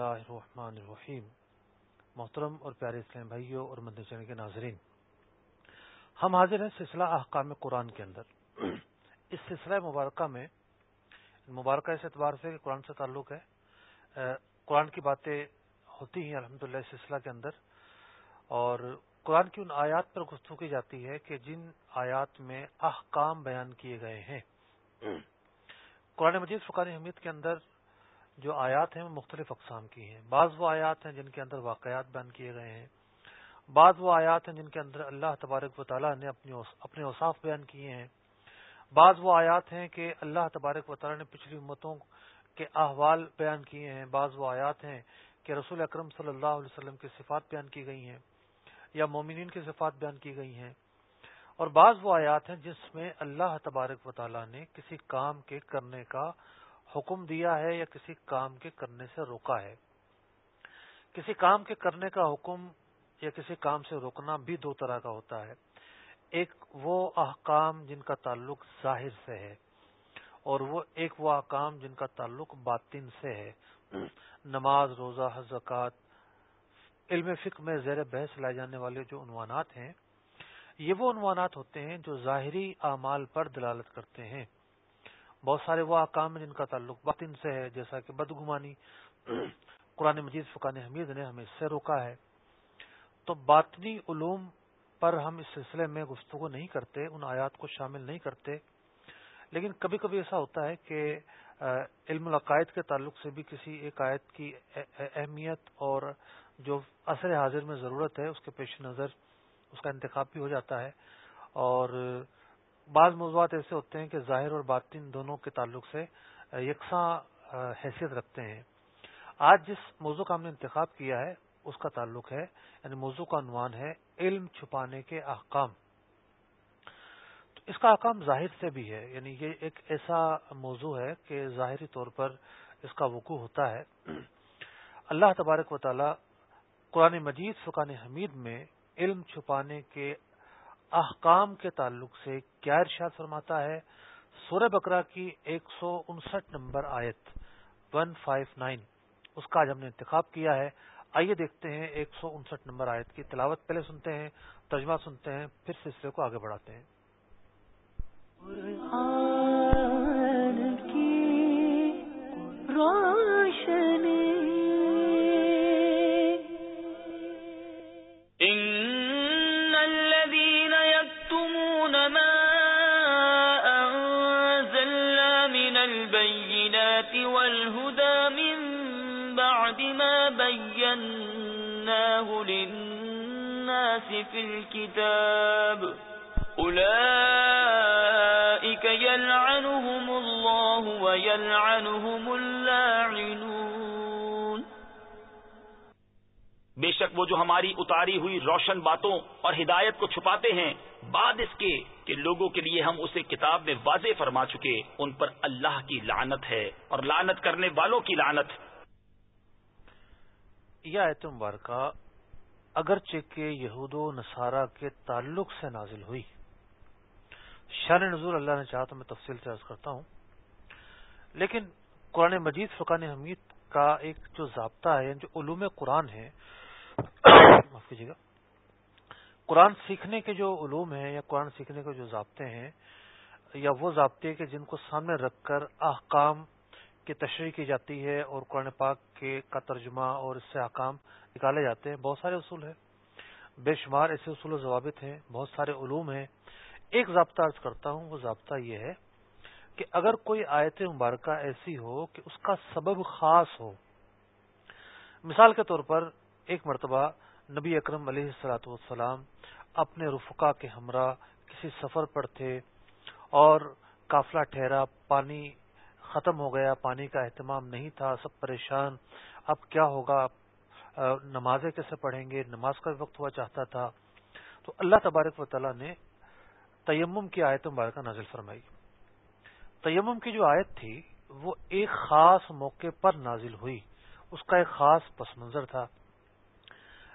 اللہ الرحمن الرحیم محترم اور پیارے اسلام بھائیوں اور مدنی کے ناظرین، ہم حاضر ہیں سلسلہ احکام قرآن کے اندر۔ اس سلسلہ مبارکہ میں، مبارکہ اس اعتبار سے کہ قرآن سے تعلق ہے قرآن کی باتیں ہوتی ہیں الحمد للہ سلسلہ کے اندر۔ اور قرآن کی ان آیات پر گفتگو کی جاتی ہے کہ جن آیات میں احکام بیان کیے گئے ہیں۔ قرآن مجید فقان حمید کے اندر جو آیات ہیں وہ مختلف اقسام کی ہیں۔ بعض وہ آیات ہیں جن کے اندر واقعات بیان کیے گئے ہیں۔ بعض وہ آیات ہیں جن کے اندر اللہ تبارک و تعالیٰ نے اپنے اوصاف بیان کیے ہیں۔ بعض وہ آیات ہیں کہ اللہ تبارک و تعالیٰ نے پچھلی امتوں کے احوال بیان کیے ہیں۔ بعض وہ آیات ہیں کہ رسول اکرم صلی اللہ علیہ وسلم کی صفات بیان کی گئی ہیں یا مومنین کی صفات بیان کی گئی ہیں۔ اور بعض وہ آیات ہیں جس میں اللہ تبارک و تعالیٰ نے کسی کام کے کرنے کا حکم دیا ہے یا کسی کام کے کرنے سے روکا ہے۔ کسی کام کے کرنے کا حکم یا کسی کام سے روکنا بھی دو طرح کا ہوتا ہے۔ ایک وہ احکام جن کا تعلق ظاہر سے ہے اور وہ ایک وہ احکام جن کا تعلق باطن سے ہے۔ نماز، روزہ، زکوٰۃ، علم فکر میں زیر بحث لائے جانے والے جو عنوانات ہیں، یہ وہ عنوانات ہوتے ہیں جو ظاہری اعمال پر دلالت کرتے ہیں۔ بہت سارے وہ احکام ہیں جن کا تعلق باطن سے ہے، جیسا کہ بدگمانی، قرآن مجید، فقان حمید نے ہمیں اس سے روکا ہے۔ تو باطنی علوم پر ہم اس سلسلے میں گفتگو نہیں کرتے، ان آیات کو شامل نہیں کرتے۔ لیکن کبھی کبھی ایسا ہوتا ہے کہ علم العقائد کے تعلق سے بھی کسی ایک آیت کی اہمیت اور جو عصر حاضر میں ضرورت ہے، اس کے پیش نظر، اس کا انتخاب بھی ہو جاتا ہے۔ اور بعض موضوعات ایسے ہوتے ہیں کہ ظاہر اور باطن دونوں کے تعلق سے یکساں حیثیت رکھتے ہیں۔ آج جس موضوع کا ہم نے انتخاب کیا ہے، اس کا تعلق ہے یعنی موضوع کا عنوان ہے، علم چھپانے کے احکام۔ تو اس کا احکام ظاہر سے بھی ہے یعنی یہ ایک ایسا موضوع ہے کہ ظاہری طور پر اس کا وقوع ہوتا ہے۔ اللہ تبارک و تعالی قرآن مجید فقان حمید میں علم چھپانے کے احکام کے تعلق سے کیا ارشاد فرماتا ہے؟ سورہ بکرا کی ایک سو انسٹھ نمبر آیت ون فائیو نائن اس کا آج ہم نے انتخاب کیا ہے۔ آئیے دیکھتے ہیں ایک سو انسٹھ نمبر آیت کی تلاوت پہلے سنتے ہیں، ترجمہ سنتے ہیں، پھر سلسلے کو آگے بڑھاتے ہیں۔ في الكتاب. أولئك يلعنهم الله ويلعنهم اللاعنون. بے شک وہ جو ہماری اتاری ہوئی روشن باتوں اور ہدایت کو چھپاتے ہیں بعد اس کے کہ لوگوں کے لیے ہم اسے کتاب میں واضح فرما چکے ان پر اللہ کی لعنت ہے اور لعنت کرنے والوں کی لعنت۔ یہ آیت مبارکہ اگرچہ کہ یہود و نصارہ کے تعلق سے نازل ہوئی۔ شان نظور اللہ نے چاہا تو میں تفصیل سے عرض کرتا ہوں۔ لیکن قرآن مجید فقان حمید کا ایک جو ضابطہ ہے، جو علوم قرآن ہے، معاف کیجیے گا، قرآن سیکھنے کے جو علوم ہیں یا قرآن سیکھنے کے جو ضابطے ہیں، یا وہ ضابطے کہ جن کو سامنے رکھ کر احکام کی تشریح کی جاتی ہے اور قرآن پاک کے کا ترجمہ اور اس سے احکام نکالے جاتے ہیں۔ بہت سارے اصول ہیں۔ بے شمار ایسے اصول و ضوابط ہیں، بہت سارے علوم ہیں۔ ایک ضابطہ عرض کرتا ہوں، وہ ضابطہ یہ ہے کہ اگر کوئی آیت مبارکہ ایسی ہو کہ اس کا سبب خاص ہو۔ مثال کے طور پر ایک مرتبہ نبی اکرم علیہ السلاۃ والسلام اپنے رفقا کے ہمراہ کسی سفر پر تھے اور قافلہ ٹھہرا، پانی ختم ہو گیا، پانی کا اہتمام نہیں تھا، سب پریشان۔ اب کیا ہوگا؟ نمازیں کیسے پڑھیں گے؟ نماز کا وقت ہوا چاہتا تھا۔ تو اللہ تبارک و تعالیٰ نے تیمم کی آیت مبارکہ نازل فرمائی۔ تیمم کی جو آیت تھی، وہ ایک خاص موقع پر نازل ہوئی۔ اس کا ایک خاص پس منظر تھا۔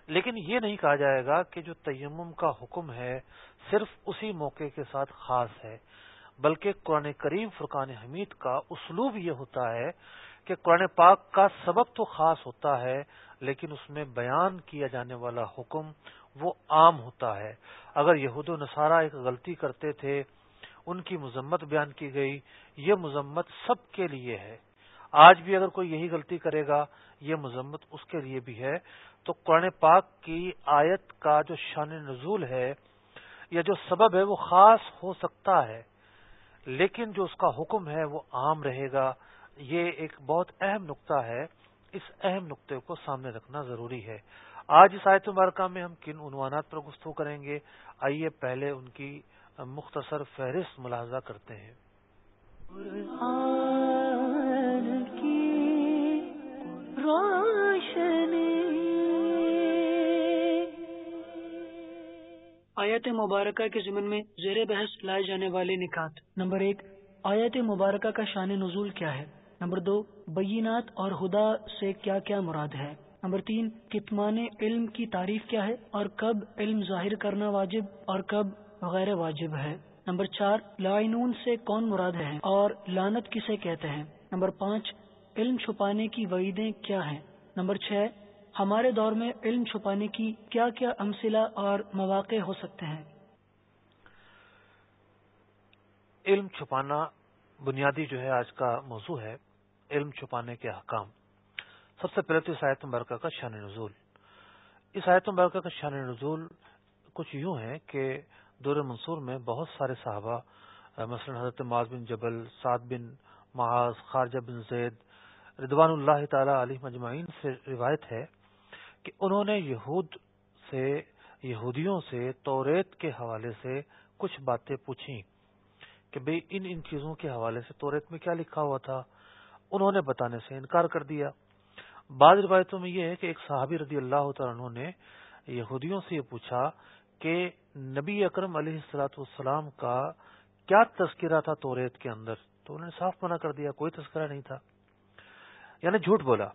لیکن یہ نہیں کہا جائے گا کہ جو تیمم کا حکم ہے، صرف اسی موقع کے ساتھ خاص ہے۔ بلکہ قرآن کریم فرقان حمید کا اسلوب یہ ہوتا ہے کہ قرآن پاک کا سبب تو خاص ہوتا ہے، لیکن اس میں بیان کیا جانے والا حکم وہ عام ہوتا ہے۔ اگر یہود و نصارہ ایک غلطی کرتے تھے، ان کی مذمت بیان کی گئی، یہ مذمت سب کے لیے ہے۔ آج بھی اگر کوئی یہی غلطی کرے گا، یہ مذمت اس کے لیے بھی ہے۔ تو قرآن پاک کی آیت کا جو شان نزول ہے یا جو سبب ہے وہ خاص ہو سکتا ہے۔ لیکن جو اس کا حکم ہے وہ عام رہے گا۔ یہ ایک بہت اہم نقطہ ہے۔ اس اہم نقطے کو سامنے رکھنا ضروری ہے۔ آج اس آیت مبارکہ میں ہم کن عنوانات پر گفتگو کریں گے؟ آئیے پہلے ان کی مختصر فہرست ملاحظہ کرتے ہیں۔ آیت مبارکہ کے ضمن میں زیر بحث لائے جانے والے نکات۔ نمبر ایک، آیت مبارکہ کا شان نزول کیا ہے؟ نمبر دو، بینات اور خدا سے کیا کیا مراد ہے؟ نمبر تین، کتمان علم کی تعریف کیا ہے؟ اور کب علم ظاہر کرنا واجب اور کب غیر واجب ہے؟ نمبر چار، لائنون سے کون مراد ہے اور لانت کسے کہتے ہیں؟ نمبر پانچ، علم چھپانے کی وعیدیں کیا ہیں؟ نمبر چھ ہمارے دور میں علم چھپانے کی کیا کیا امثلہ اور مواقع ہو سکتے ہیں؟ علم چھپانا بنیادی جو ہے آج کا موضوع ہے، علم چھپانے کے حکام سب سے پہلے تو اس آیت مبارکہ کا شان نزول۔ اس آیت مبارکہ کا شان نزول کچھ یوں ہے کہ دور منصور میں بہت سارے صحابہ، مثلا حضرت معاذ بن جبل، سعد بن معاذ، خارجہ بن زید ردوان اللہ تعالی علیہ مجمعین سے روایت ہے کہ انہوں نے یہود سے، یہودیوں سے، توریت کے حوالے سے کچھ باتیں پوچھی کہ بھئی ان ان چیزوں کے حوالے سے توریت میں کیا لکھا ہوا تھا؟ انہوں نے بتانے سے انکار کر دیا۔ بعض روایتوں میں یہ ہے کہ ایک صحابی رضی اللہ تعالیٰ نے یہودیوں سے یہ پوچھا کہ نبی اکرم علیہ السلاۃ والسلام کا کیا تذکرہ تھا توریت کے اندر؟ تو انہوں نے صاف منع کر دیا، کوئی تذکرہ نہیں تھا۔ یعنی جھوٹ بولا۔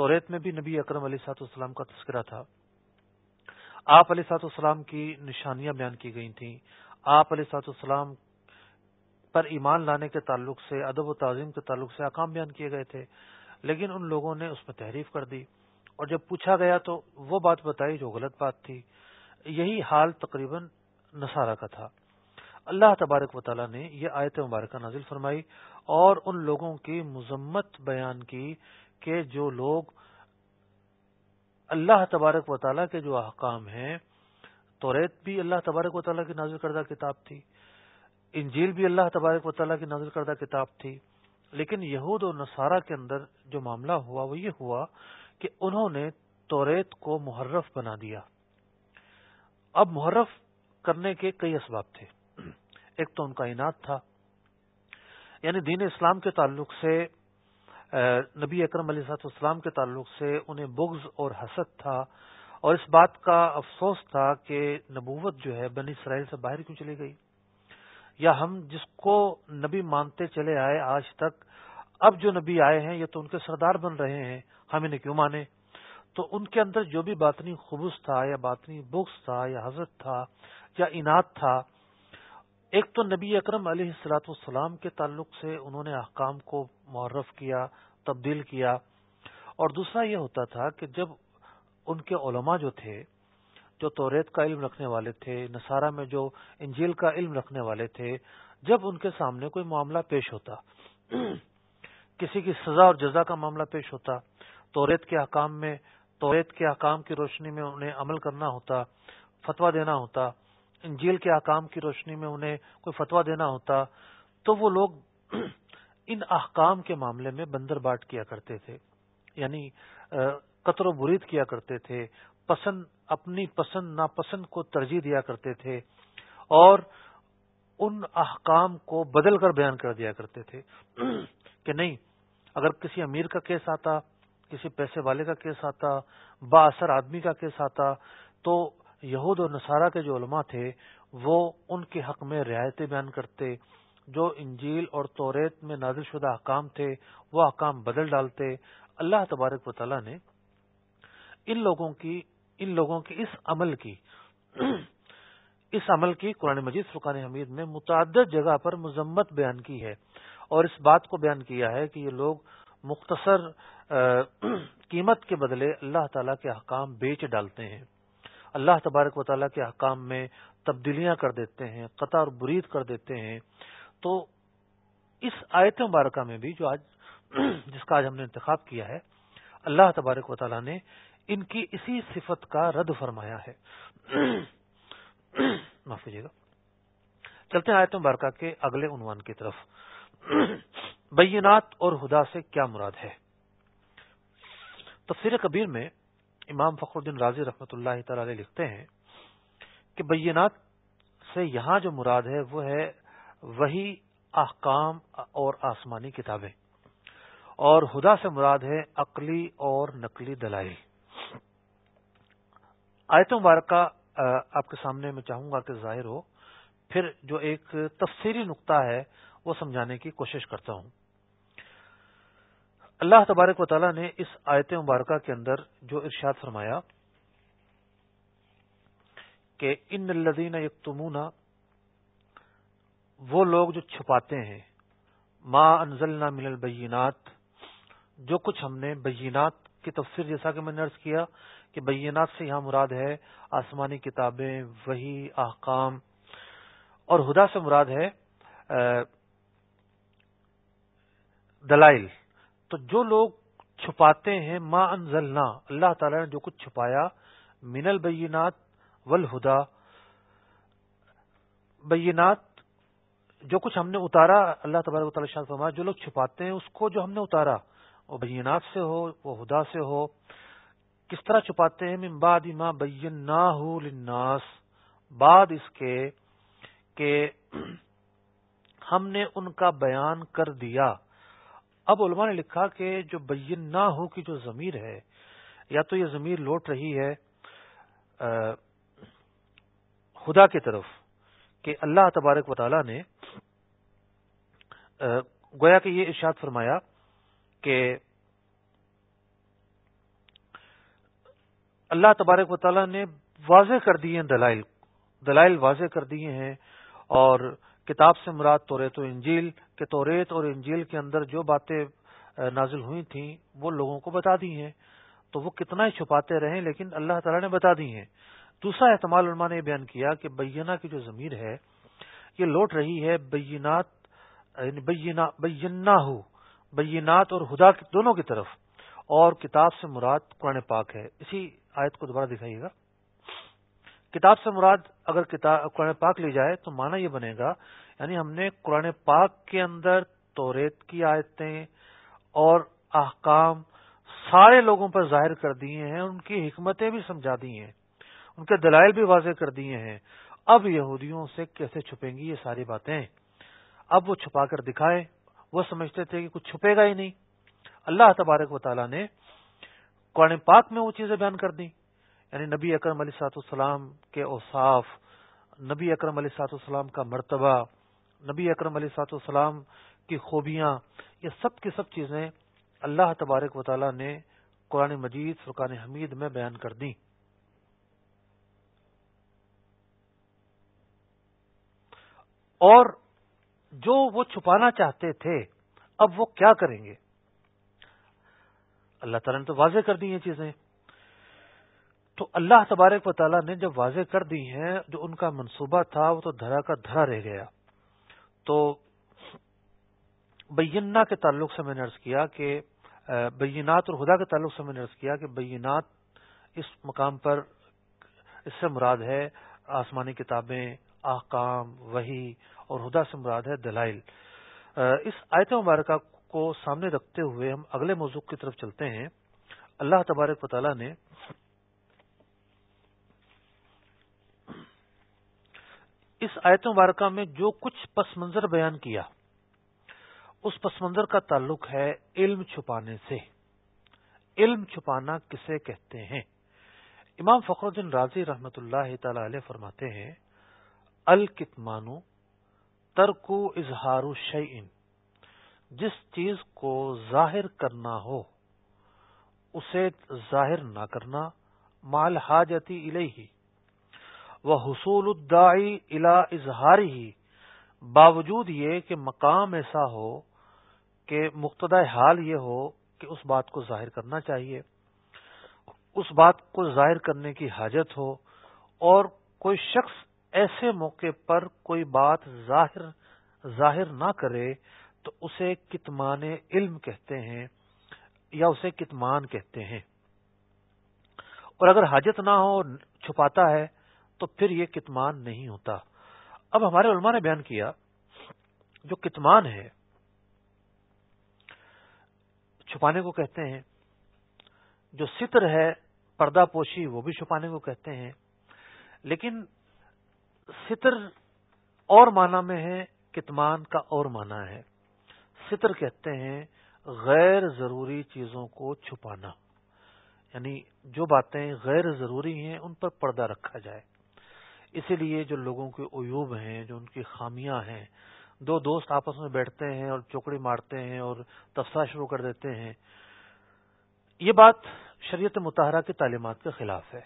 توریت میں بھی نبی اکرم علیہ سات والسلام کا تذکرہ تھا۔ آپ علیہ سات والسلام کی نشانیاں بیان کی گئی تھیں۔ آپ علیہ سات والسلام پر ایمان لانے کے تعلق سے، ادب و تعظیم کے تعلق سے اقام بیان کیے گئے تھے۔ لیکن ان لوگوں نے اس میں تحریف کر دی۔ اور جب پوچھا گیا تو وہ بات بتائی جو غلط بات تھی۔ یہی حال تقریباً نصارہ کا تھا۔ اللہ تبارک و تعالیٰ نے یہ آیت مبارکہ نازل فرمائی اور ان لوگوں کی مذمت بیان کی کہ جو لوگ اللہ تبارک و تعالیٰ کے جو احکام ہیں، توریت بھی اللہ تبارک و تعالیٰ کی نازل کردہ کتاب تھی، انجیل بھی اللہ تبارک و تعالیٰ کی نازل کردہ کتاب تھی، لیکن یہود اور نصارہ کے اندر جو معاملہ ہوا وہ یہ ہوا کہ انہوں نے توریت کو محرف بنا دیا۔ اب محرف کرنے کے کئی اسباب تھے۔ ایک تو ان کا انعد تھا یعنی دین اسلام کے تعلق سے نبی اکرم علیہ صاحب اسلام کے تعلق سے انہیں بغض اور حسد تھا اور اس بات کا افسوس تھا کہ نبوت جو ہے بنی اسرائیل سے باہر کیوں چلی گئی؟ یا ہم جس کو نبی مانتے چلے آئے آج تک، اب جو نبی آئے ہیں یہ تو ان کے سردار بن رہے ہیں، ہم انہیں کیوں مانے؟ تو ان کے اندر جو بھی باطنی خبوص تھا یا باطنی بغض تھا یا حضرت تھا یا انعت تھا ایک تو نبی اکرم علیہ السلاۃ والسلام کے تعلق سے انہوں نے احکام کو معرف کیا، تبدیل کیا، اور دوسرا یہ ہوتا تھا کہ جب ان کے علماء جو تھے، جو توریت کا علم رکھنے والے تھے، نصارہ میں جو انجیل کا علم رکھنے والے تھے، جب ان کے سامنے کوئی معاملہ پیش ہوتا، کسی کی سزا اور جزا کا معاملہ پیش ہوتا، توریت کے حکام میں، توریت کے حکام کی روشنی میں انہیں عمل کرنا ہوتا فتوا دینا ہوتا انجیل کے احکام کی روشنی میں انہیں کوئی فتوا دینا ہوتا تو وہ لوگ ان احکام کے معاملے میں بندر باٹ کیا کرتے تھے یعنی قطر و برید کیا کرتے تھے، پسند، اپنی پسند، ناپسند کو ترجیح دیا کرتے تھے اور ان احکام کو بدل کر بیان کر دیا کرتے تھے کہ نہیں، اگر کسی امیر کا کیس آتا، کسی پیسے والے کا کیس آتا با اثر آدمی کا کیس آتا تو یہود اور نصارہ کے جو علماء تھے، وہ ان کے حق میں رعایتیں بیان کرتے، جو انجیل اور توریت میں نازل شدہ احکام تھے، وہ احکام بدل ڈالتے۔ اللہ تبارک و تعالیٰ نے ان لوگوں کی، ان لوگوں کی اس عمل کی، اس عمل کی قرآن مجید فرقان حمید میں متعدد جگہ پر مذمت بیان کی ہے۔ اور اس بات کو بیان کیا ہے کہ یہ لوگ مختصر قیمت کے بدلے اللہ تعالیٰ کے احکام بیچ ڈالتے ہیں۔ اللہ تبارک و تعالیٰ کے احکام میں تبدیلیاں کر دیتے ہیں، قطع اور برید کر دیتے ہیں۔ تو اس آیت مبارکہ میں بھی جو آج جس کا آج ہم نے انتخاب کیا ہے، اللہ تبارک و تعالیٰ نے ان کی اسی صفت کا رد فرمایا ہے۔ معاف کیجیے گا۔ چلتے ہیں آیت مبارکہ کے اگلے عنوان کی طرف۔ بینات اور ہدا سے کیا مراد ہے؟ تفسیر کبیر میں امام فخر الدین راضی رحمۃ اللہ تعالی علیہ لکھتے ہیں کہ بینات سے یہاں جو مراد ہے وہ ہے وہی احکام اور آسمانی کتابیں اور ہدا سے مراد ہے عقلی اور نقلی دلائی آیت مبارکہ آپ کے سامنے میں چاہوں گا کہ ظاہر ہو، پھر جو ایک تفصیلی نقطہ ہے وہ سمجھانے کی کوشش کرتا ہوں۔ اللہ تبارک و تعالیٰ نے اس آیت مبارکہ کے اندر جو ارشاد فرمایا کہ ان الدین یکتمون، وہ لوگ جو چھپاتے ہیں، ما انزلنا من البینات، جو کچھ ہم نے بینات کی تفسیر جیسا کہ میں نے ارض کیا کہ بینات سے یہاں مراد ہے آسمانی کتابیں وہی احکام، اور ہدا سے مراد ہے دلائل۔ تو جو لوگ چھپاتے ہیں، ما انزلنا اللہ تعالی نے جو کچھ چھپایا، من البینات والہدا بینات جو کچھ ہم نے اتارا، اللہ تبارک و تعالی شاہ فرمایا، جو لوگ چھپاتے ہیں، اس کو جو ہم نے اتارا، وہ بینات سے ہو، وہ ہدا سے ہو، کس طرح چھپاتے ہیں؟ من بعد ما بیناہ للناس، بعد اس کے کہ ہم نے ان کا بیان کر دیا۔ اب علماء نے لکھا کہ جو بین نہ ہو کی جو ضمیر ہے، یا تو یہ ضمیر لوٹ رہی ہے خدا کی طرف کہ اللہ تبارک و تعالی نے گویا کہ یہ ارشاد فرمایا کہ اللہ تبارک و تعالی نے واضح کر دیے ہیں دلائل دلائل واضح کر دیے ہیں اور کتاب سے مراد توریت و انجیل کے توریت اور انجیل کے اندر جو باتیں نازل ہوئی تھیں، وہ لوگوں کو بتا دی ہیں۔ تو وہ کتنا ہی چھپاتے رہے لیکن اللہ تعالیٰ نے بتا دی ہیں۔ دوسرا احتمال علماء نے بیان کیا کہ بینا کی جو ضمیر ہے، یہ لوٹ رہی ہے بینات یعنی بینا ہو بینات اور ہدا دونوں کی طرف۔ اور کتاب سے مراد قرآن پاک ہے۔ اسی آیت کو دوبارہ دکھائیے گا۔ کتاب سے مراد اگر قرآن پاک لی جائے تو مانا یہ بنے گا یعنی ہم نے قرآن پاک کے اندر توریت کی آیتیں اور احکام سارے لوگوں پر ظاہر کر دیے ہیں، ان کی حکمتیں بھی سمجھا دی ہیں، ان کے دلائل بھی واضح کر دیے ہیں۔ اب یہودیوں سے کیسے چھپیں گی یہ ساری باتیں؟ اب وہ چھپا کر دکھائے وہ سمجھتے تھے کہ کچھ چھپے گا ہی نہیں۔ اللہ تبارک و تعالیٰ نے قرآن پاک میں وہ چیزیں بیان کر دیں۔ یعنی نبی اکرم علی سات السلام کے اوصاف، نبی اکرم علی سات السلام کا مرتبہ، نبی اکرم علی سات السلام کی خوبیاں، یہ سب کی سب چیزیں اللہ تبارک و تعالی نے قرآن مجید، فرقان حمید میں بیان کر دیں۔ اور جو وہ چھپانا چاہتے تھے، اب وہ کیا کریں گے؟ اللہ تعالیٰ نے تو واضح کر دی یہ چیزیں۔ تو اللہ تبارک و تعالیٰ نے جب واضح کر دی ہیں جو ان کا منصوبہ تھا، وہ تو دھرا کا دھرا رہ گیا۔ تو بینا کے تعلق سے میں نے ارض کیا کہ بینات اور خدا کے تعلق سے میں نے ارض کیا کہ بینات اس مقام پر اس سے مراد ہے آسمانی کتابیں احکام وہی اور ہدا سے مراد ہے دلائل۔ اس آیت مبارکہ کو سامنے رکھتے ہوئے ہم اگلے موضوع کی طرف چلتے ہیں۔ اللہ تبارک و تعالیٰ نے اس آیت مبارکہ میں جو کچھ پس منظر بیان کیا، اس پس منظر کا تعلق ہے علم چھپانے سے۔ علم چھپانا کسے کہتے ہیں؟ امام فخر الدین راضی رحمت اللہ تعالی علیہ فرماتے ہیں، الکتمانو ترکو اظہار شعین جس چیز کو ظاہر کرنا ہو، اسے ظاہر نہ کرنا، مال حاجتی الیہ۔ وہ حصول الداعی الا اظہار ہی باوجود یہ کہ مقام ایسا ہو کہ مقتدہ حال یہ ہو کہ اس بات کو ظاہر کرنا چاہیے، اس بات کو ظاہر کرنے کی حاجت ہو، اور کوئی شخص ایسے موقع پر کوئی بات ظاہر ظاہر نہ کرے تو اسے کتمان علم کہتے ہیں یا اسے کتمان کہتے ہیں۔ اور اگر حاجت نہ ہو، چھپاتا ہے تو پھر یہ کتمان نہیں ہوتا۔ اب ہمارے علماء نے بیان کیا جو کتمان ہے، چھپانے کو کہتے ہیں، جو ستر ہے، پردہ پوشی، وہ بھی چھپانے کو کہتے ہیں۔ لیکن ستر اور معنی میں ہے، کتمان کا اور معنی ہے۔ ستر کہتے ہیں غیر ضروری چیزوں کو چھپانا۔ یعنی جو باتیں غیر ضروری ہیں، ان پر پردہ رکھا جائے۔ اسی لیے جو لوگوں کے عیوب ہیں، جو ان کی خامیاں ہیں، دو دوست آپس میں بیٹھتے ہیں اور چوکڑی مارتے ہیں اور تفصیل شروع کر دیتے ہیں۔ یہ بات شریعت متحرہ کی تعلیمات کے خلاف ہے۔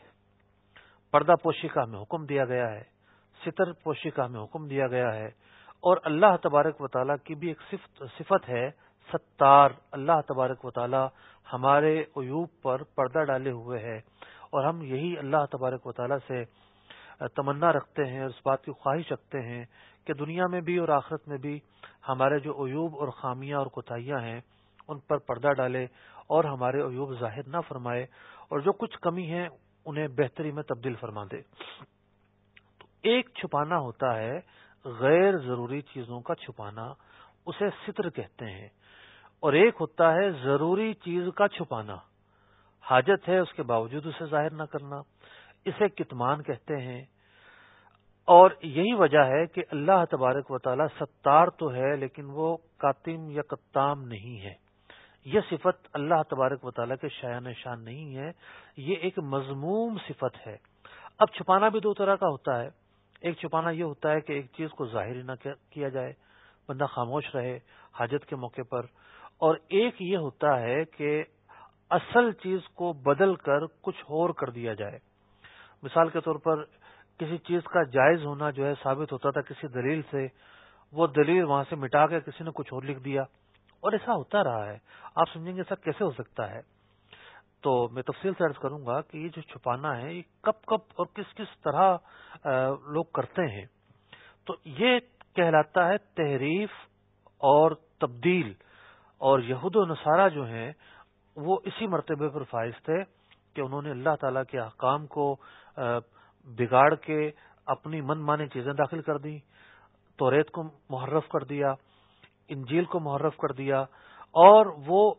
پردہ پوشی کا ہمیں حکم دیا گیا ہے، ستر پوشی کا ہمیں حکم دیا گیا ہے۔ اور اللہ تبارک و تعالیٰ کی بھی ایک صفت ہے، ستار۔ اللہ تبارک و تعالیٰ ہمارے عیوب پر پردہ ڈالے ہوئے ہے۔ اور ہم یہی اللہ تبارک و تعالیٰ سے تمنا رکھتے ہیں اور اس بات کی خواہش رکھتے ہیں کہ دنیا میں بھی اور آخرت میں بھی ہمارے جو عیوب اور خامیاں اور کوتاہیاں ہیں، ان پر پردہ ڈالے اور ہمارے عیوب ظاہر نہ فرمائے اور جو کچھ کمی ہے انہیں بہتری میں تبدیل فرما دے۔ تو ایک چھپانا ہوتا ہے، غیر ضروری چیزوں کا چھپانا، اسے ستر کہتے ہیں۔ اور ایک ہوتا ہے، ضروری چیز کا چھپانا۔ حاجت ہے اس کے باوجود اسے ظاہر نہ کرنا۔ اسے کتمان کہتے ہیں۔ اور یہی وجہ ہے کہ اللہ تبارک و تعالی ستار تو ہے لیکن وہ کاتم یا کتام نہیں ہے۔ یہ صفت اللہ تبارک و تعالیٰ کے شایان شان نہیں ہے، یہ ایک مضموم صفت ہے۔ اب چھپانا بھی دو طرح کا ہوتا ہے۔ ایک چھپانا یہ ہوتا ہے کہ ایک چیز کو ظاہر نہ کیا جائے، بندہ خاموش رہے حاجت کے موقع پر۔ اور ایک یہ ہوتا ہے کہ اصل چیز کو بدل کر کچھ اور کر دیا جائے۔ مثال کے طور پر کسی چیز کا جائز ہونا جو ہے ثابت ہوتا تھا کسی دلیل سے، وہ دلیل وہاں سے مٹا کے کسی نے کچھ اور لکھ دیا۔ اور ایسا ہوتا رہا ہے۔ آپ سمجھیں گے ایسا کیسے ہو سکتا ہے؟ تو میں تفصیل سے عرض کروں گا کہ یہ جو چھپانا ہے، یہ کب کب اور کس کس طرح لوگ کرتے ہیں۔ تو یہ کہلاتا ہے تحریف اور تبدیل۔ اور یہود و نصارہ جو ہیں، وہ اسی مرتبے پر فائز تھے کہ انہوں نے اللہ تعالی کے احکام کو بگاڑ کے اپنی من مانی چیزیں داخل کر دی تو ریت کو محرف کر دیا، انجیل کو محرف کر دیا، اور وہ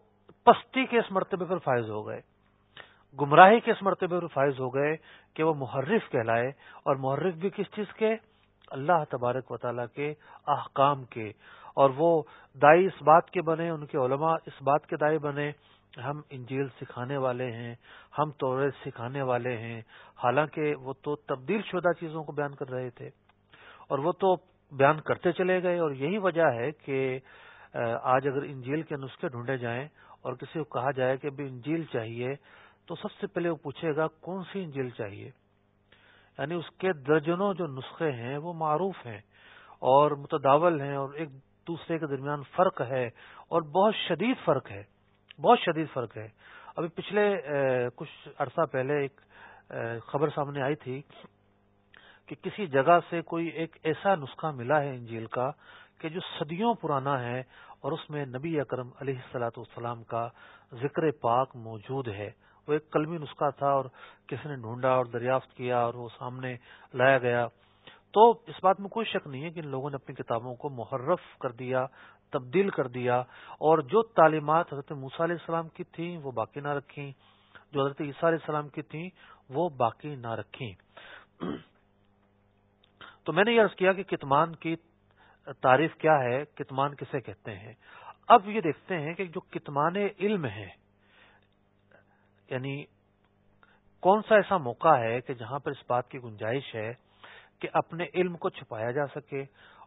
پستی کے اس مرتبے پر فائز ہو گئے۔ گمراہی کے اس مرتبے پر فائز ہو گئے کہ وہ محرف کہلائے، اور محرف بھی کس چیز کے؟ اللہ تبارک و تعالیٰ کے احکام کے۔ اور وہ دائی اس بات کے بنے، ان کے علماء اس بات کے دائی بنے ہم انجیل سکھانے والے ہیں، ہم توڑے سکھانے والے ہیں۔ حالانکہ وہ تو تبدیل شدہ چیزوں کو بیان کر رہے تھے۔ اور وہ تو بیان کرتے چلے گئے اور یہی وجہ ہے کہ آج اگر انجیل کے نسخے ڈھونڈے جائیں اور کسی کو کہا جائے کہ ابھی انجیل چاہیے، تو سب سے پہلے وہ پوچھے گا، کون سی انجیل چاہیے؟ یعنی اس کے درجنوں جو نسخے ہیں، وہ معروف ہیں اور متداول ہیں اور ایک دوسرے کے درمیان فرق ہے اور بہت شدید فرق ہے۔ بہت شدید فرق ہے۔ ابھی پچھلے کچھ عرصہ پہلے ایک خبر سامنے آئی تھی کہ کسی جگہ سے کوئی ایک ایسا نسخہ ملا ہے انجیل کا کہ جو صدیوں پرانا ہے اور اس میں نبی اکرم علیہ السلاۃ والسلام کا ذکر پاک موجود ہے۔ وہ ایک قلمی نسخہ تھا اور کسی نے ڈھونڈا اور دریافت کیا اور وہ سامنے لایا گیا۔ تو اس بات میں کوئی شک نہیں ہے کہ ان لوگوں نے اپنی کتابوں کو محرف کر دیا تبدیل کر دیا اور جو تعلیمات حضرت موسیٰ علیہ السلام کی تھیں وہ باقی نہ رکھیں، جو حضرت عیسیٰ علیہ السلام کی تھیں وہ باقی نہ رکھیں۔ تو میں نے یہ عرض کیا کہ کتمان کی تعریف کیا ہے، کتمان کسے کہتے ہیں؟ اب یہ دیکھتے ہیں کہ جو کتمان علم ہے یعنی کون سا ایسا موقع ہے کہ جہاں پر اس بات کی گنجائش ہے کہ اپنے علم کو چھپایا جا سکے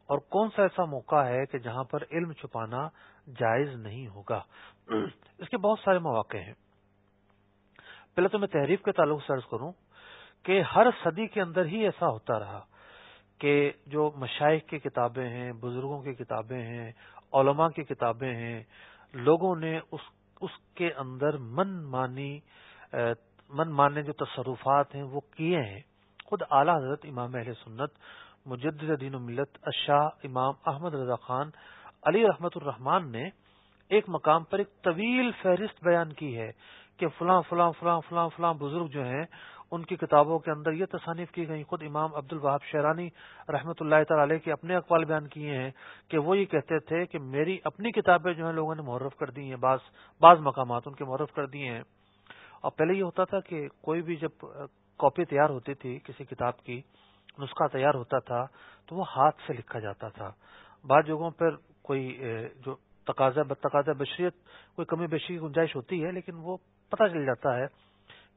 اور کون سا ایسا موقع ہے کہ جہاں پر علم چھپانا جائز نہیں ہوگا؟ اس کے بہت سارے مواقع ہیں۔ پہلے تو میں تحریف کے تعلق سے عرض کروں کہ ہر صدی کے اندر ہی ایسا ہوتا رہا کہ جو مشائق کی کتابیں ہیں، بزرگوں کی کتابیں ہیں، علماء کی کتابیں ہیں، لوگوں نے اس اس کے اندر من مانی من ماننے جو تصرفات ہیں وہ کیے ہیں۔ خود اعلی حضرت امام اہل سنت مجدد دین و ملت اشاہ امام احمد رضا خان علی رحمت الرحمان نے ایک مقام پر ایک طویل فہرست بیان کی ہے کہ فلاں فلاں فلاں فلاں فلاں بزرگ جو ہیں، ان کی کتابوں کے اندر یہ تصانیف کی گئی خود امام عبد الوہاب شیرانی رحمۃ اللہ تعالی علیہ کے اپنے اقوال بیان کیے ہیں کہ وہ یہ کہتے تھے کہ میری اپنی کتابیں جو ہیں لوگوں نے معرف کر دی ہیں، بعض بعض مقامات ان کے معرف کر دیے ہیں۔ اور پہلے یہ ہوتا تھا کہ کوئی بھی جب کاپی تیار ہوتی تھی کسی کتاب کی نسخہ تیار ہوتا تھا تو وہ ہاتھ سے لکھا جاتا تھا۔ بعض جگہوں پر کوئی جو تقاضا تقاضا بشریت، کوئی کمی بیشی کی گنجائش ہوتی ہے، لیکن وہ پتہ چل جاتا ہے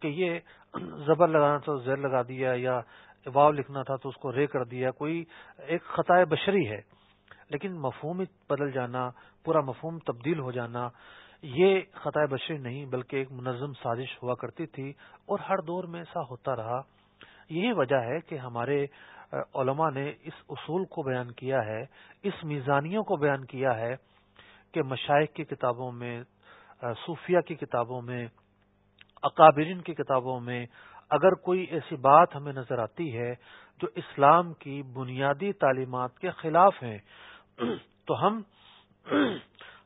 کہ یہ زبر لگانا تھا، زیر لگا دیا یا واو لکھنا تھا تو اس کو رے کر دیا، کوئی ایک خطائے بشری ہے۔ لیکن مفہوم بدل جانا، پورا مفہوم تبدیل ہو جانا، یہ خطائے بشری نہیں، بلکہ ایک منظم سازش ہوا کرتی تھی اور ہر دور میں ایسا ہوتا رہا۔ یہی وجہ ہے کہ ہمارے علماء نے اس اصول کو بیان کیا ہے، اس میزانیوں کو بیان کیا ہے کہ مشائق کی کتابوں میں صوفیہ کی کتابوں میں، اکابرین کی کتابوں میں اگر کوئی ایسی بات ہمیں نظر آتی ہے جو اسلام کی بنیادی تعلیمات کے خلاف ہیں، تو ہم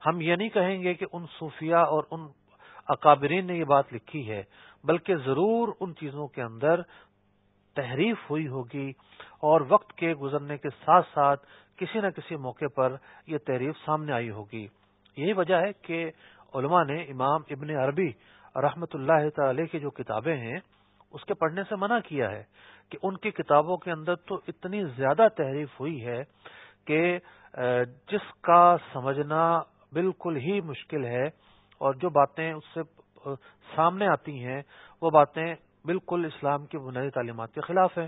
ہم یہ نہیں کہیں گے کہ ان صوفیہ اور ان اکابرین نے یہ بات لکھی ہے، بلکہ ضرور ان چیزوں کے اندر تحریف ہوئی ہوگی اور وقت کے گزرنے کے ساتھ ساتھ کسی نہ کسی موقع پر یہ تحریف سامنے آئی ہوگی۔ یہی وجہ ہے کہ علماء نے امام ابن عربی رحمت اللہ تعالی کی جو کتابیں ہیں، اس کے پڑھنے سے منع کیا ہے کہ ان کی کتابوں کے اندر تو اتنی زیادہ تحریف ہوئی ہے کہ جس کا سمجھنا بالکل ہی مشکل ہے اور جو باتیں اس سے سامنے آتی ہیں، وہ باتیں بالکل اسلام کی بنیادی تعلیمات کے خلاف ہیں۔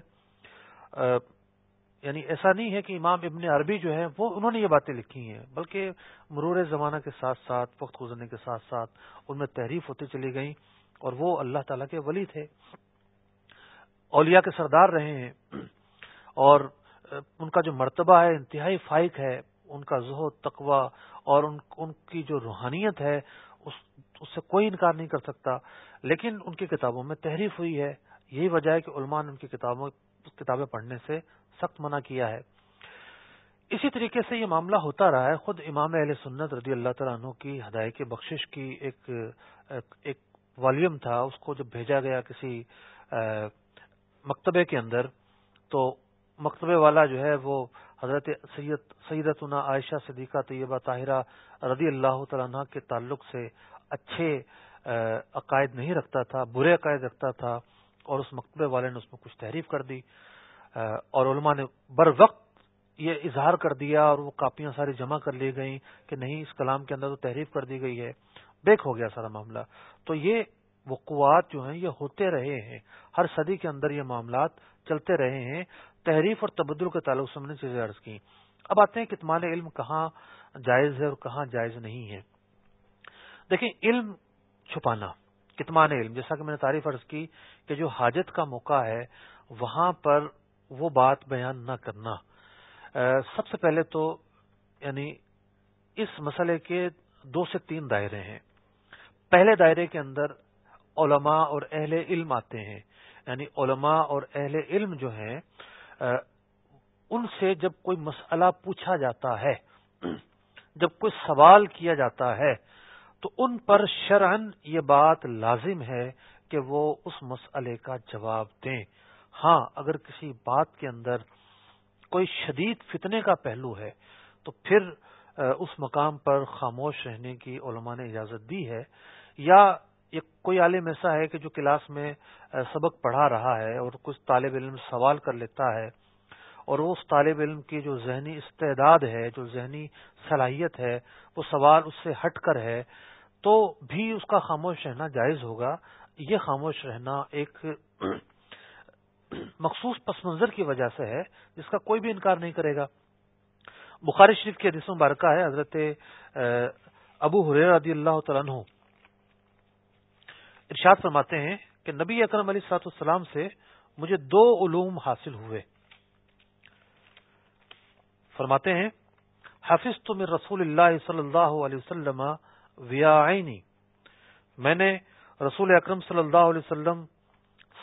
یعنی ایسا نہیں ہے کہ امام ابن عربی جو ہے وہ انہوں نے یہ باتیں لکھی ہیں، بلکہ مرور زمانہ کے ساتھ ساتھ، وقت گزرنے کے ساتھ ساتھ ان میں تحریف ہوتی چلی گئیں اور وہ اللہ تعالی کے ولی تھے۔ اولیاء کے سردار رہے ہیں اور ان کا جو مرتبہ ہے، انتہائی فائق ہے، ان کا زہد تقوا اور ان ان کی جو روحانیت ہے، اس اس سے کوئی انکار نہیں کر سکتا۔ لیکن ان کی کتابوں میں تحریف ہوئی ہے۔ یہی وجہ ہے کہ علماء نے ان کی کتابوں کتابیں پڑھنے سے سخت منع کیا ہے۔ اسی طریقے سے یہ معاملہ ہوتا رہا ہے۔ خود امام اہل سنت رضی اللہ تعالیٰ عنہ کی ہدایت بخشش کی ایک ایک والیوم تھا۔ اس کو جب بھیجا گیا کسی مکتبے کے اندر، تو مکتبے والا جو ہے وہ حضرت سید، سیدتنا عائشہ صدیقہ طیبہ طاہرہ رضی اللہ تعالیٰ کے تعلق سے اچھے عقائد نہیں رکھتا تھا، برے عقائد رکھتا تھا اور اس مکتبے والے نے اس میں کچھ تحریف کر دی اور علماء نے بر وقت یہ اظہار کر دیا اور وہ کاپیاں ساری جمع کر لی گئیں کہ نہیں، اس کلام کے اندر تو تحریف کر دی گئی ہے، بیک ہو گیا سارا معاملہ۔ تو یہ وقوعات جو ہیں یہ ہوتے رہے ہیں، ہر صدی کے اندر یہ معاملات چلتے رہے ہیں۔ تحریف اور تبدل کے تعلق سے میں نے چیزیں عرض کی اب آتے ہیں کتمان علم کہاں جائز ہے اور کہاں جائز نہیں ہے۔ دیکھیں، علم چھپانا کتمان علم؟ جیسا کہ میں نے تعریف عرض کی کہ جو حاجت کا موقع ہے، وہاں پر وہ بات بیان نہ کرنا۔ سب سے پہلے تو یعنی اس مسئلے کے دو سے تین دائرے ہیں۔ پہلے دائرے کے اندر علماء اور اہل علم آتے ہیں۔ یعنی علماء اور اہل علم جو ہیں ان سے جب کوئی مسئلہ پوچھا جاتا ہے، جب کوئی سوال کیا جاتا ہے تو ان پر شرعن یہ بات لازم ہے کہ وہ اس مسئلے کا جواب دیں۔ ہاں اگر کسی بات کے اندر کوئی شدید فتنے کا پہلو ہے، تو پھر اس مقام پر خاموش رہنے کی علماء نے اجازت دی ہے۔ یا کوئی عالم ایسا ہے کہ جو کلاس میں سبق پڑھا رہا ہے اور کچھ طالب علم سوال کر لیتا ہے اور وہ اس طالب علم کی جو ذہنی استعداد ہے، جو ذہنی صلاحیت ہے، وہ سوال اس سے ہٹ کر ہے تو بھی اس کا خاموش رہنا جائز ہوگا۔ یہ خاموش رہنا ایک مخصوص پس منظر کی وجہ سے ہے، جس کا کوئی بھی انکار نہیں کرے گا۔ بخاری شریف کی حدیث مبارکہ ہے، حضرت ابو حریر رضی اللہ تعالیٰ ارشاد فرماتے ہیں کہ نبی اکرم علی سات السلام سے مجھے دو علوم حاصل ہوئے۔ فرماتے ہیں حافظ تو رسول اللہ صلی اللہ علیہ وسلم ویاعینی میں نے رسول اکرم صلی اللہ علیہ وسلم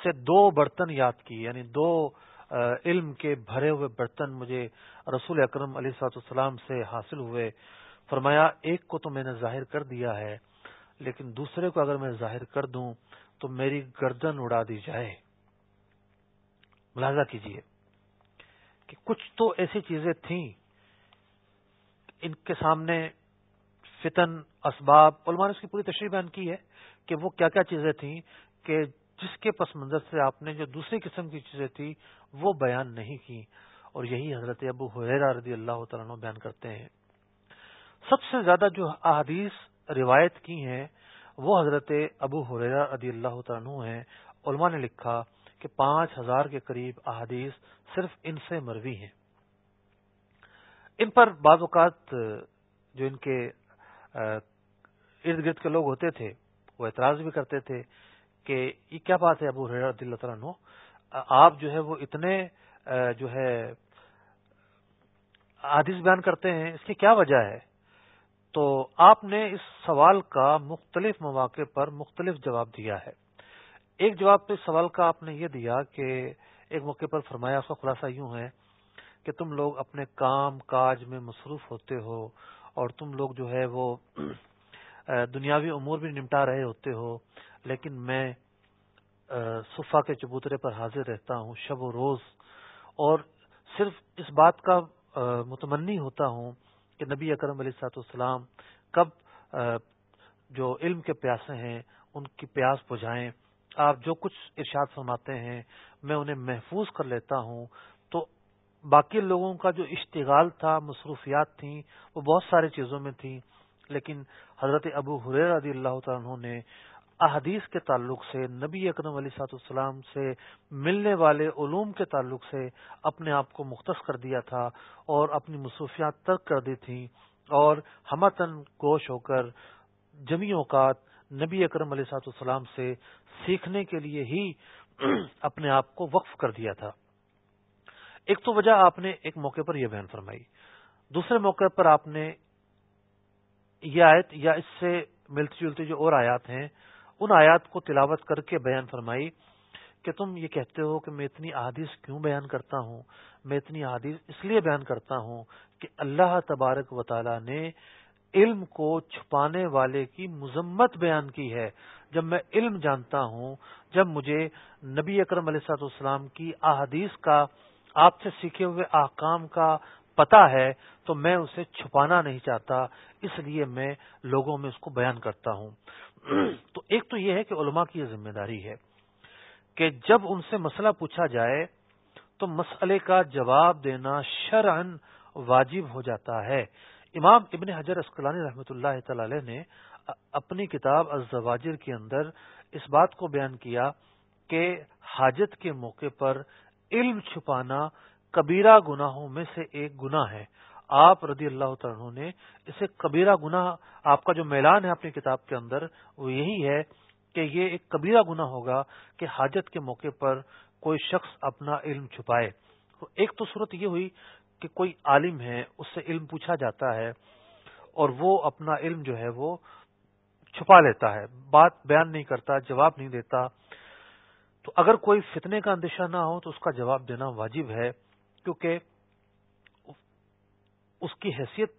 سے دو برتن یاد کی یعنی دو علم کے بھرے ہوئے برتن مجھے رسول اکرم علیہ سات السلام سے حاصل ہوئے۔ فرمایا، ایک کو تو میں نے ظاہر کر دیا ہے، لیکن دوسرے کو اگر میں ظاہر کر دوں تو میری گردن اڑا دی جائے۔ ملاحظہ کیجیے کہ کچھ تو ایسی چیزیں تھیں ان کے سامنے فتن، اسباب، علماء نے اس کی پوری تشریح بیان کی ہے کہ وہ کیا کیا چیزیں تھیں کہ جس کے پس منظر سے آپ نے جو دوسری قسم کی چیزیں تھیں وہ بیان نہیں کی۔ اور یہی حضرت ابو حریرہ رضی اللہ تعالیٰ بیان کرتے ہیں۔ سب سے زیادہ جو احادیث روایت کی ہیں، وہ حضرت ابو حریرہ رضی اللہ تعالیٰ ہیں۔ علماء نے لکھا کہ پانچ ہزار کے قریب احادیث صرف ان سے مروی ہیں۔ ان پر بعض اوقات جو ان کے ارد گرد کے لوگ ہوتے تھے، وہ اعتراض بھی کرتے تھے کہ یہ کیا بات ہے ابو رضی اللہ تعالیٰ آپ جو ہے وہ اتنے جو ہے حادث بیان کرتے ہیں، اس کی کیا وجہ ہے؟ تو آپ نے اس سوال کا مختلف مواقع پر مختلف جواب دیا ہے۔ ایک جواب پہ سوال کا آپ نے یہ دیا کہ ایک موقع پر فرمایا، اس کا خلاصہ یوں ہے کہ تم لوگ اپنے کام کاج میں مصروف ہوتے ہو اور تم لوگ جو ہے وہ دنیاوی امور بھی نمٹا رہے ہوتے ہو، لیکن میں صفا کے چبوترے پر حاضر رہتا ہوں، شب و روز، اور صرف اس بات کا متمنی ہوتا ہوں کہ نبی اکرم علیہ سات السلام کب جو علم کے پیاسے ہیں، ان کی پیاس بجھائیں۔ آپ جو کچھ ارشاد فرماتے ہیں، میں انہیں محفوظ کر لیتا ہوں۔ باقی لوگوں کا جو اشتغال تھا، مصروفیات تھیں، وہ بہت ساری چیزوں میں تھیں۔ لیکن حضرت ابو حریر رضی اللہ تعالیٰ نے احادیث کے تعلق سے، نبی اکرم علی سات السلام سے، ملنے والے علوم کے تعلق سے اپنے آپ کو مختص کر دیا تھا اور اپنی مصروفیات ترک کر دی تھیں اور ہمتن گوش ہو کر جمی اوقات نبی اکرم علیہ سات السلام سے سیکھنے کے لیے ہی اپنے آپ کو وقف کر دیا تھا۔ ایک تو وجہ آپ نے ایک موقع پر یہ بیان فرمائی۔ دوسرے موقع پر آپ نے یہ آیت یا اس سے ملتی جلتی جو اور آیات ہیں، ان آیات کو تلاوت کر کے بیان فرمائی کہ تم یہ کہتے ہو کہ میں اتنی احادیث کیوں بیان کرتا ہوں؟ میں اتنی احادیث اس لیے بیان کرتا ہوں کہ اللہ تبارک و تعالی نے علم کو چھپانے والے کی مذمت بیان کی ہے۔ جب میں علم جانتا ہوں، جب مجھے نبی اکرم علیہ صاحب السلام کی احادیث کا آپ سے سیکھے ہوئے احکام کا پتا ہے تو میں اسے چھپانا نہیں چاہتا، اس لیے میں لوگوں میں اس کو بیان کرتا ہوں۔ تو ایک تو یہ ہے کہ علماء کی یہ ذمہ داری ہے کہ جب ان سے مسئلہ پوچھا جائے تو مسئلے کا جواب دینا شرعن واجب ہو جاتا ہے۔ امام ابن حجر اسکلانی رحمۃ اللہ تعالی نے اپنی کتاب الزواجر کے اندر اس بات کو بیان کیا کہ حاجت کے موقع پر علم چھپانا کبیرہ گناہوں میں سے ایک گناہ ہے۔ آپ رضی اللہ تعالیٰ نے اسے کبیرہ گناہ، آپ کا جو میلان ہے اپنی کتاب کے اندر، وہ یہی ہے کہ یہ ایک کبیرہ گناہ ہوگا کہ حاجت کے موقع پر کوئی شخص اپنا علم چھپائے۔ ایک تو صورت یہ ہوئی کہ کوئی عالم ہے، اس سے علم پوچھا جاتا ہے اور وہ اپنا علم جو ہے وہ چھپا لیتا ہے۔ بات بیان نہیں کرتا، جواب نہیں دیتا تو اگر کوئی فتنے کا اندیشہ نہ ہو تو اس کا جواب دینا واجب ہے، کیونکہ اس کی حیثیت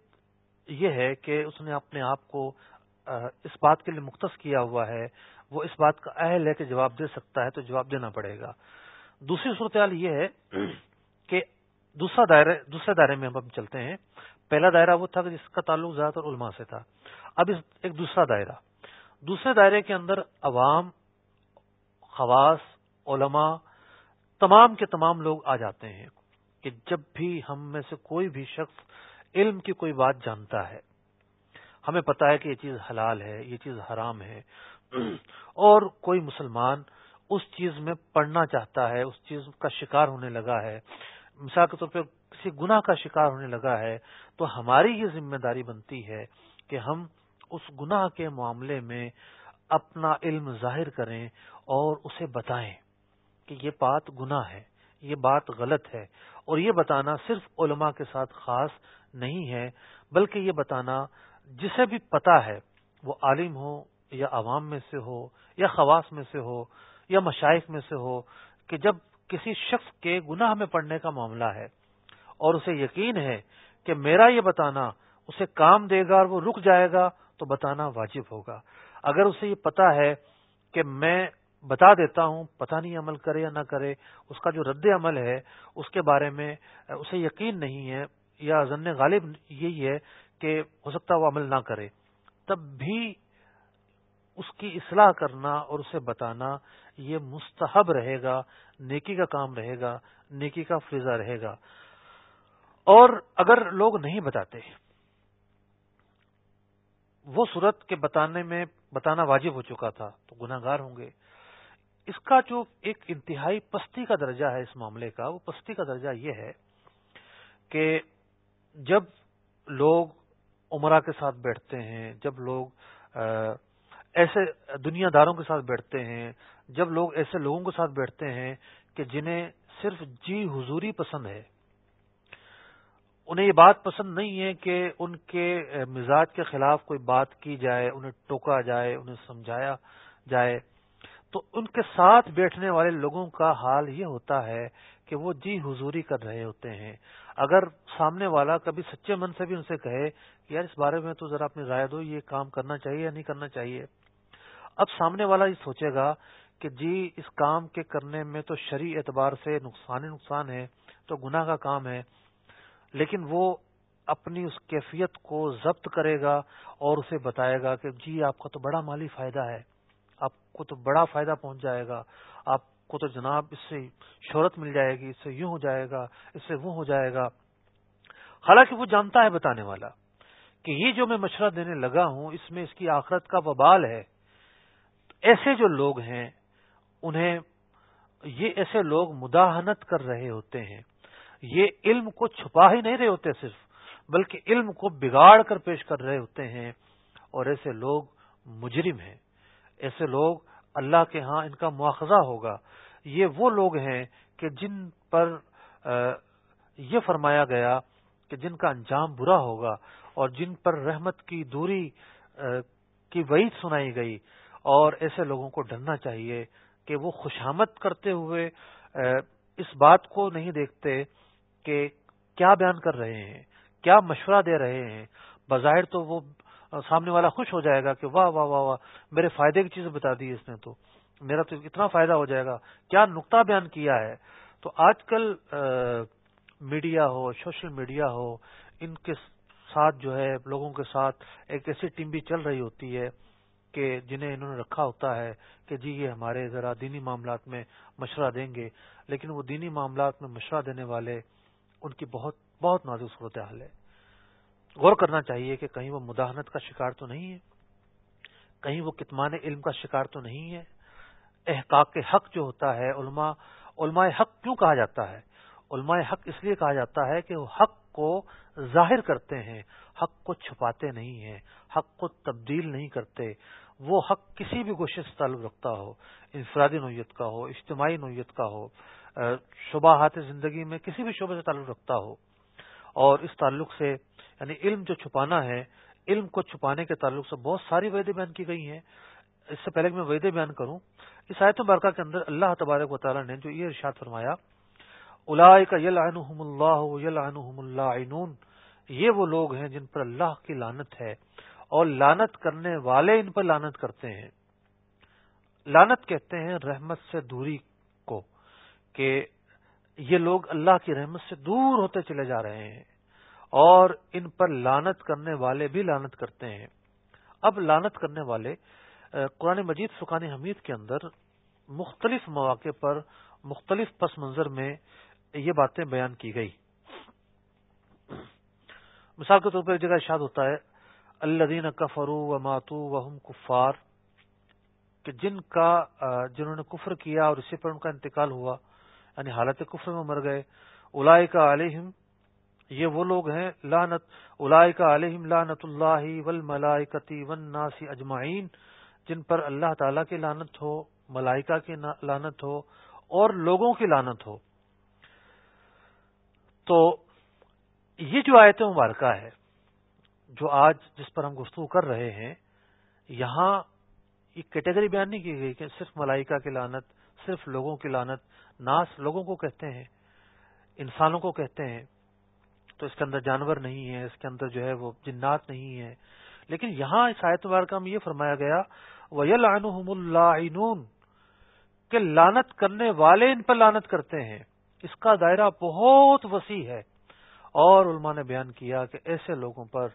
یہ ہے کہ اس نے اپنے آپ کو اس بات کے لیے مختص کیا ہوا ہے۔ وہ اس بات کا اہل ہے کہ جواب دے سکتا ہے تو جواب دینا پڑے گا۔ دوسری صورتحال یہ ہے کہ دوسرا دائرہ، دوسرے دائرے میں ہم چلتے ہیں۔ پہلا دائرہ وہ تھا جس کا تعلق زیادہ تر علماء سے تھا۔ اب ایک دوسرا دائرہ۔ دوسرے دائرے کے اندر عوام، خواص علماء، تمام کے تمام لوگ آ جاتے ہیں کہ جب بھی ہم میں سے کوئی بھی شخص علم کی کوئی بات جانتا ہے، ہمیں پتا ہے کہ یہ چیز حلال ہے، یہ چیز حرام ہے، اور کوئی مسلمان اس چیز میں پڑھنا چاہتا ہے، اس چیز کا شکار ہونے لگا ہے، مثال کے طور پہ کسی گناہ کا شکار ہونے لگا ہے، تو ہماری یہ ذمہ داری بنتی ہے کہ ہم اس گناہ کے معاملے میں اپنا علم ظاہر کریں اور اسے بتائیں۔ کہ یہ بات گناہ ہے، یہ بات غلط ہے۔ اور یہ بتانا صرف علماء کے ساتھ خاص نہیں ہے، بلکہ یہ بتانا جسے بھی پتا ہے، وہ عالم ہو یا عوام میں سے ہو یا خواص میں سے ہو یا مشائق میں سے ہو، کہ جب کسی شخص کے گناہ میں پڑنے کا معاملہ ہے اور اسے یقین ہے کہ میرا یہ بتانا اسے کام دے گا اور وہ رک جائے گا، تو بتانا واجب ہوگا۔ اگر اسے یہ پتا ہے کہ میں بتا دیتا ہوں، پتہ نہیں عمل کرے یا نہ کرے، اس کا جو رد عمل ہے، اس کے بارے میں اسے یقین نہیں ہے یا ضن غالب یہی ہے کہ ہو سکتا وہ عمل نہ کرے۔ تب بھی اس کی اصلاح کرنا اور اسے بتانا یہ مستحب رہے گا، نیکی کا کام رہے گا، نیکی کا فضا رہے گا۔ اور اگر لوگ نہیں بتاتے، وہ صورت کے بتانے میں بتانا واجب ہو چکا تھا، تو گناہ گار ہوں گے۔ اس کا جو ایک انتہائی پستی کا درجہ ہے اس معاملے کا، وہ پستی کا درجہ یہ ہے کہ جب لوگ عمرہ کے ساتھ بیٹھتے ہیں، جب لوگ ایسے دنیا داروں کے ساتھ بیٹھتے ہیں، جب لوگ ایسے لوگوں کے ساتھ بیٹھتے ہیں کہ جنہیں صرف جی حضوری پسند ہے، انہیں یہ بات پسند نہیں ہے کہ ان کے مزاج کے خلاف کوئی بات کی جائے، انہیں ٹوکا جائے، انہیں سمجھایا جائے۔ تو ان کے ساتھ بیٹھنے والے لوگوں کا حال یہ ہوتا ہے کہ وہ جی حضوری کر رہے ہوتے ہیں۔ اگر سامنے والا کبھی سچے من سے بھی ان سے کہے کہ یار اس بارے میں تو ذرا اپنی رائے دو، یہ کام کرنا چاہیے یا نہیں کرنا چاہیے۔ اب سامنے والا یہ سوچے گا کہ جی اس کام کے کرنے میں تو شرع اعتبار سے نقصان ہی نقصان ہے، تو گناہ کا کام ہے۔ لیکن وہ اپنی اس کیفیت کو ضبط کرے گا اور اسے بتائے گا کہ جی آپ کا تو بڑا مالی فائدہ ہے۔ آپ کو تو بڑا فائدہ پہنچ جائے گا۔ آپ کو تو جناب اس سے شہرت مل جائے گی، اس سے یوں ہو جائے گا، اس سے وہ ہو جائے گا۔ حالانکہ وہ جانتا ہے بتانے والا کہ یہ جو میں مشورہ دینے لگا ہوں، اس میں اس کی آخرت کا وبال ہے۔ ایسے جو لوگ ہیں، انہیں یہ ایسے لوگ مداحنت کر رہے ہوتے ہیں۔ یہ علم کو چھپا ہی نہیں رہے ہوتے صرف، بلکہ علم کو بگاڑ کر پیش کر رہے ہوتے ہیں۔ اور ایسے لوگ مجرم ہیں۔ ایسے لوگ اللہ کے ہاں ان کا مواخذہ ہوگا۔ یہ وہ لوگ ہیں کہ جن پر یہ فرمایا گیا کہ جن کا انجام برا ہوگا اور جن پر رحمت کی دوری کی وعید سنائی گئی اور ایسے لوگوں کو ڈرنا چاہیے کہ وہ خوشامد کرتے ہوئے اس بات کو نہیں دیکھتے کہ کیا بیان کر رہے ہیں، کیا مشورہ دے رہے ہیں۔ بظاہر تو وہ سامنے والا خوش ہو جائے گا کہ واہ واہ واہ واہ، میرے فائدے کی چیز بتا دی اس نے تو۔ میرا تو اتنا فائدہ ہو جائے گا۔ کیا نقطہ بیان کیا ہے؟ تو آج کل میڈیا ہو، سوشل میڈیا ہو، ان کے ساتھ جو ہے، لوگوں کے ساتھ ایک ایسی ٹیم بھی چل رہی ہوتی ہے کہ جنہیں انہوں نے رکھا ہوتا ہے کہ جی یہ ہمارے ذرا دینی معاملات میں مشورہ دیں گے۔ لیکن وہ دینی معاملات میں مشورہ دینے والے، ان کی بہت بہت نازک صورت حال ہے۔ غور کرنا چاہیے کہ کہیں وہ مداحنت کا شکار تو نہیں ہے، کہیں وہ کتمان علم کا شکار تو نہیں ہے۔ احقاق حق جو ہوتا ہے، علماء علماء حق کیوں کہا جاتا ہے؟ علماء حق اس لیے کہا جاتا ہے کہ وہ حق کو ظاہر کرتے ہیں، حق کو چھپاتے نہیں ہیں، حق کو تبدیل نہیں کرتے۔ وہ حق کسی بھی گوشے سے تعلق رکھتا ہو، انفرادی نوعیت کا ہو، اجتماعی نوعیت کا ہو شبہ زندگی میں کسی بھی شعبے سے تعلق رکھتا ہو۔ اور اس تعلق سے یعنی علم جو چھپانا ہے، علم کو چھپانے کے تعلق سے بہت ساری وعدے بیان کی گئی ہیں۔ اس سے پہلے کہ میں وعدے بیان کروں، اس آیت برقع کے اندر اللہ تبارک و تعالیٰ نے جو یہ ارشاد فرمایا کا اللہ یل اللہ یہ وہ لوگ ہیں جن پر اللہ کی لانت ہے اور لانت کرنے والے ان پر لانت کرتے ہیں۔ لانت کہتے ہیں رحمت سے دوری کو، کہ یہ لوگ اللہ کی رحمت سے دور ہوتے چلے جا رہے ہیں۔ اور ان پر لانت کرنے والے بھی لانت کرتے ہیں۔ اب لانت کرنے والے قرآن مجید فقان حمید کے اندر مختلف مواقع پر، مختلف پس منظر میں یہ باتیں بیان کی گئی۔ مثال کے طور پر ایک جگہ اشاد ہوتا ہے اللہ دین کفرو و ماتو و کفار، کہ جن کا جنہوں نے کفر کیا اور اسی پر ان کا انتقال ہوا یعنی حالت کفر میں مر گئے الائی کا علیہم یہ وہ لوگ ہیں لانت الائی کا علیہم لانت اللہ ول ملائکتی ون ناسی اجمعین، جن پر اللہ تعالی کی لانت ہو، ملائکہ کی لانت ہو، اور لوگوں کی لانت ہو۔ تو یہ جو آیت مبارکہ ہے، جو آج جس پر ہم گفتگو کر رہے ہیں، یہاں یہ کیٹیگری بیان نہیں کی گئی کہ صرف ملائکہ کی لانت صرف لوگوں کی لانت ناس لوگوں کو کہتے ہیں، انسانوں کو کہتے ہیں تو اس کے اندر جانور نہیں ہے، اس کے اندر جو ہے وہ جنات نہیں ہے۔ لیکن یہاں اس آیت مبارکہ میں یہ فرمایا گیا ویل اللہ کہ لانت کرنے والے ان پر لانت کرتے ہیں۔ اس کا دائرہ بہت وسیع ہے۔ اور علماء نے بیان کیا کہ ایسے لوگوں پر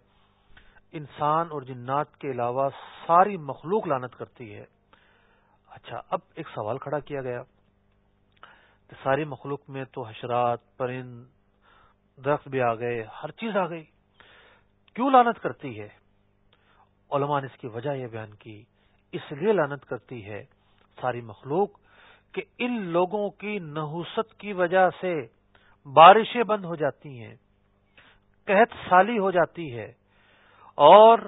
انسان اور جنات کے علاوہ ساری مخلوق لانت کرتی ہے۔ اچھا اب ایک سوال کھڑا کیا گیا کہ ساری مخلوق میں تو حشرات، پرند درخت بھی آ گئے، ہر چیز آ گئی۔ کیوں لانت کرتی ہے؟ علماء نے اس کی وجہ یہ بیان کی، اس لیے لانت کرتی ہے ساری مخلوق کہ ان لوگوں کی نحوست کی وجہ سے بارشیں بند ہو جاتی ہیں، قحط سالی ہو جاتی ہے اور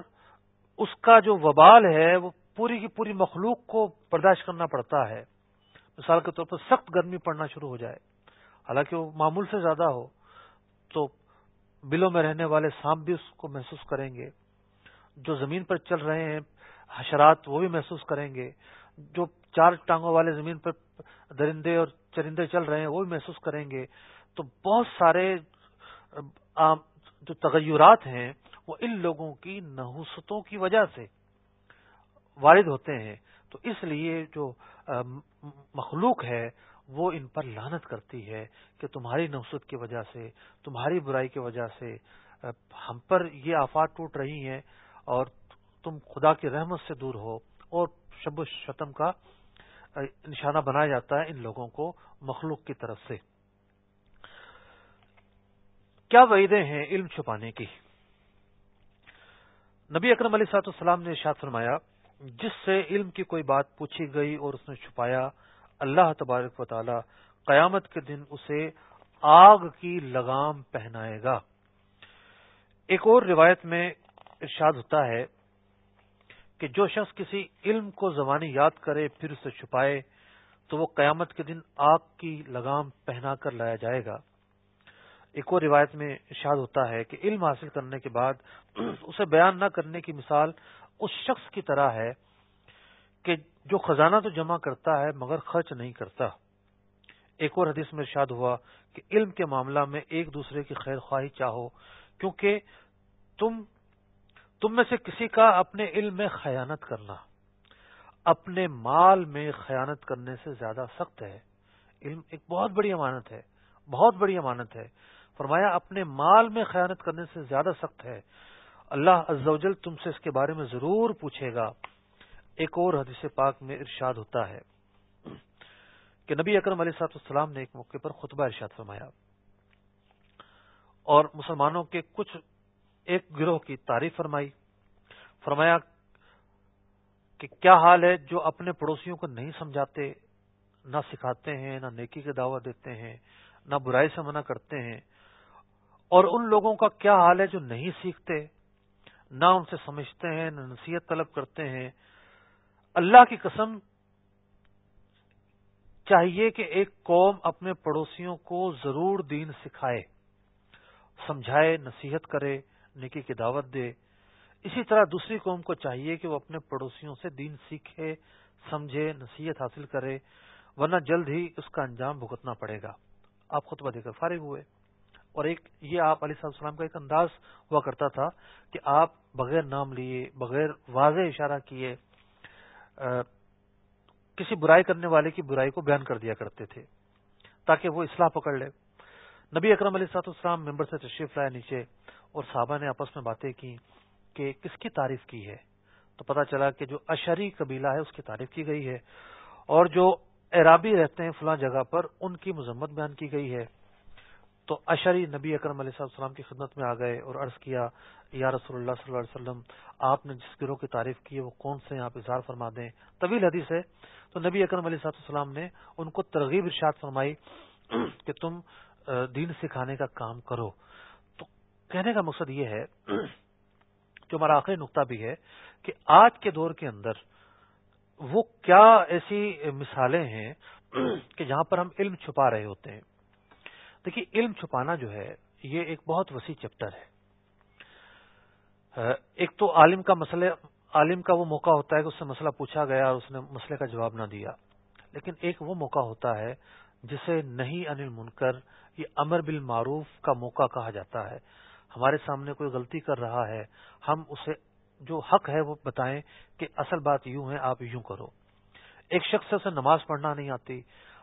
اس کا جو وبال ہے، وہ پوری کی پوری مخلوق کو برداشت کرنا پڑتا ہے۔ مثال کے طور پر سخت گرمی پڑنا شروع ہو جائے، حالانکہ وہ معمول سے زیادہ ہو۔ تو بلوں میں رہنے والے سانپ بھی اس کو محسوس کریں گے۔ جو زمین پر چل رہے ہیں، حشرات، وہ بھی محسوس کریں گے۔ جو چار ٹانگوں والے زمین پر درندے اور چرندے چل رہے ہیں، وہ بھی محسوس کریں گے۔ تو بہت سارے جو تغیرات ہیں، وہ ان لوگوں کی نحوستوں کی وجہ سے وارد ہوتے ہیں۔ تو اس لیے جو مخلوق ہے وہ ان پر لانت کرتی ہے کہ تمہاری نوسط کی وجہ سے، تمہاری برائی کی وجہ سے ہم پر یہ آفات ٹوٹ رہی ہیں اور تم خدا کی رحمت سے دور ہو اور شب و شتم کا نشانہ بنایا جاتا ہے ان لوگوں کو مخلوق کی طرف سے۔ کیا وعیدیں ہیں علم چھپانے کی؟ نبی اکرم علیہ سات السلام نے ارشاد فرمایا، جس سے علم کی کوئی بات پوچھی گئی اور اس نے چھپایا اللہ تبارک و تعالی قیامت کے دن اسے آگ کی لگام پہنائے گا۔ ایک اور روایت میں ارشاد ہوتا ہے کہ جو شخص کسی علم کو زبانی یاد کرے، پھر اسے چھپائے، تو وہ قیامت کے دن آگ کی لگام پہنا کر لایا جائے گا۔ ایک اور روایت میں ارشاد ہوتا ہے کہ علم حاصل کرنے کے بعد اسے بیان نہ کرنے کی مثال اس شخص کی طرح ہے کہ جو خزانہ تو جمع کرتا ہے مگر خرچ نہیں کرتا۔ ایک اور حدیث میں ارشاد ہوا کہ علم کے معاملہ میں ایک دوسرے کی خیر خواہی چاہو، کیونکہ تم تم میں سے کسی کا اپنے علم میں خیانت کرنا۔ اپنے مال میں خیانت کرنے سے زیادہ سخت ہے۔ علم ایک بہت بڑی امانت ہے، بہت بڑی امانت ہے۔ فرمایا، اپنے مال میں خیانت کرنے سے زیادہ سخت ہے۔ اللہ عزوجل تم سے اس کے بارے میں ضرور پوچھے گا۔ ایک اور حدیث پاک میں ارشاد ہوتا ہے کہ نبی اکرم علیہ سات السلام نے ایک موقع پر خطبہ ارشاد فرمایا اور مسلمانوں کے کچھ ایک گروہ کی تعریف فرمائی، فرمایا کہ کیا حال ہے جو اپنے پڑوسیوں کو نہیں سمجھاتے، نہ سکھاتے ہیں، نہ نیکی کی دعوت دیتے ہیں، نہ برائی سے منع کرتے ہیں، اور ان لوگوں کا کیا حال ہے جو نہیں سیکھتے، نہ ان سے سمجھتے ہیں، نہ نصیحت طلب کرتے ہیں اللہ کی قسم چاہیے کہ ایک قوم اپنے پڑوسیوں کو ضرور دین سکھائے، سمجھائے، نصیحت کرے نکی کی دعوت دے۔ اسی طرح دوسری قوم کو چاہیے کہ وہ اپنے پڑوسیوں سے دین سیکھے، سمجھے، نصیحت حاصل کرے، ورنہ جلد ہی اس کا انجام بھگتنا پڑے گا۔ آپ خطبہ دے کر فارغ ہوئے۔ اور ایک، یہ آپ علیہ صاحب السلام کا ایک انداز ہوا کرتا تھا کہ آپ بغیر نام لیے، بغیر واضح اشارہ کیے کسی برائی کرنے والے کی برائی کو بیان کر دیا کرتے تھے تاکہ وہ اصلاح پکڑ لے۔ نبی اکرم علیہ سات اسلام ممبر سے تشریف لائے نیچے اور صحابہ نے آپس میں باتیں کی کہ کس کی تعریف کی ہے؟ تو پتا چلا کہ جو اشری قبیلہ ہے اس کی تعریف کی گئی ہے اور جو عرابی رہتے ہیں فلاں جگہ پر ان کی مذمت بیان کی گئی ہے۔ تو اشری نبی اکرم علیہ السلام کی خدمت میں آ گئے اور عرض کیا، یا رسول اللہ صلی اللہ علیہ وسلم، آپ نے جس گروہ کی تعریف کی ہے، وہ کون سے آپ اظہار فرما دیں۔ طویل حدیث ہے۔ تو نبی اکرم علیہ صاحب السلام نے ان کو ترغیب ارشاد فرمائی کہ تم دین سکھانے کا کام کرو۔ تو کہنے کا مقصد یہ ہے جو ہمارا آخری نقطہ بھی ہے کہ آج کے دور کے اندر وہ کیا ایسی مثالیں ہیں کہ جہاں پر ہم علم چھپا رہے ہوتے ہیں۔ دیکھیے، علم چھپانا جو ہے، یہ ایک بہت وسیع چیپٹر ہے۔ ایک تو عالم کا مسئلہ، عالم کا وہ موقع ہوتا ہے کہ اس سے مسئلہ پوچھا گیا اور اس نے مسئلے کا جواب نہ دیا۔ لیکن ایک وہ موقع ہوتا ہے جسے نہیں انل منکر، یہ امر بالمعروف کا موقع کہا جاتا ہے۔ ہمارے سامنے کوئی غلطی کر رہا ہے، ہم اسے، جو حق ہے وہ بتائیں کہ اصل بات یوں ہے، آپ یوں کرو۔ ایک شخص سے اسے نماز پڑھنا نہیں آتی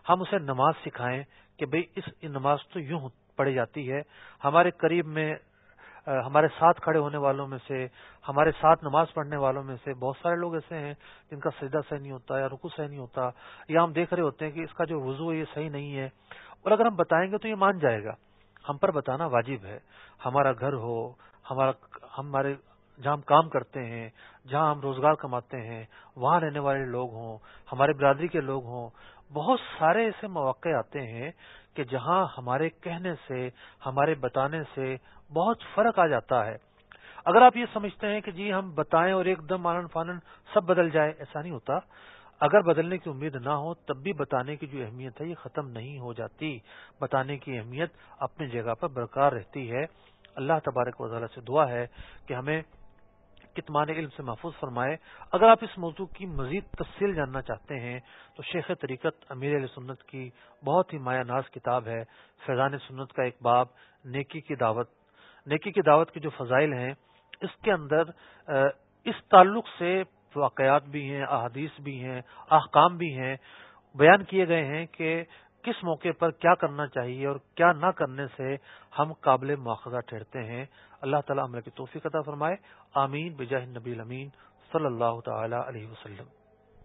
ہم اسے نماز سکھائیں کہ بھئی اس نماز تو یوں پڑھی جاتی ہے۔ ہمارے قریب میں ہمارے ساتھ کھڑے ہونے والوں میں سے، ہمارے ساتھ نماز پڑھنے والوں میں سے بہت سارے لوگ ایسے ہیں جن کا سجدہ صحیح نہیں ہوتا یا رکو صحیح نہیں ہوتا، یا ہم دیکھ رہے ہوتے ہیں کہ اس کا جو وضو ہے یہ صحیح نہیں ہے۔ اور اگر ہم بتائیں گے تو یہ مان جائے گا۔ ہم پر بتانا واجب ہے۔ ہمارا گھر ہو، ہمارا ہمارے جہاں ہم کام کرتے ہیں، جہاں ہم روزگار کماتے ہیں، وہاں رہنے والے لوگ ہوں، ہمارے برادری کے لوگ ہوں بہت سارے ایسے مواقع آتے ہیں کہ جہاں ہمارے کہنے سے، ہمارے بتانے سے بہت فرق آ جاتا ہے۔ اگر آپ یہ سمجھتے ہیں کہ جی ہم بتائیں اور ایک دم آنند فانن سب بدل جائے، ایسا نہیں ہوتا۔ اگر بدلنے کی امید نہ ہو، تب بھی بتانے کی جو اہمیت ہے، یہ ختم نہیں ہو جاتی۔ بتانے کی اہمیت اپنی جگہ پر برقرار رہتی ہے۔ اللہ تبارک وزالہ سے دعا ہے کہ ہمیں کتمان علم سے محفوظ فرمائے۔ اگر آپ اس موضوع کی مزید تفصیل جاننا چاہتے ہیں، تو شیخ طریقت امیر علیہ سنت کی بہت ہی مایا ناز کتاب ہے، فیضان سنت کا ایک باب، نیکی کی دعوت۔ نیکی کی دعوت کے جو فضائل ہیں، اس کے اندر اس تعلق سے واقعات بھی ہیں، احادیث بھی ہیں، احکام بھی ہیں۔ بیان کیے گئے ہیں کہ کس موقع پر کیا کرنا چاہیے اور کیا نہ کرنے سے ہم قابل مواخذہ ٹھہرتے ہیں۔ اللہ تعالیٰ عمل کی توفیق عطا فرمائے۔ آمین۔ بجاہ نبی امین صلی اللہ تعالی علیہ وسلم۔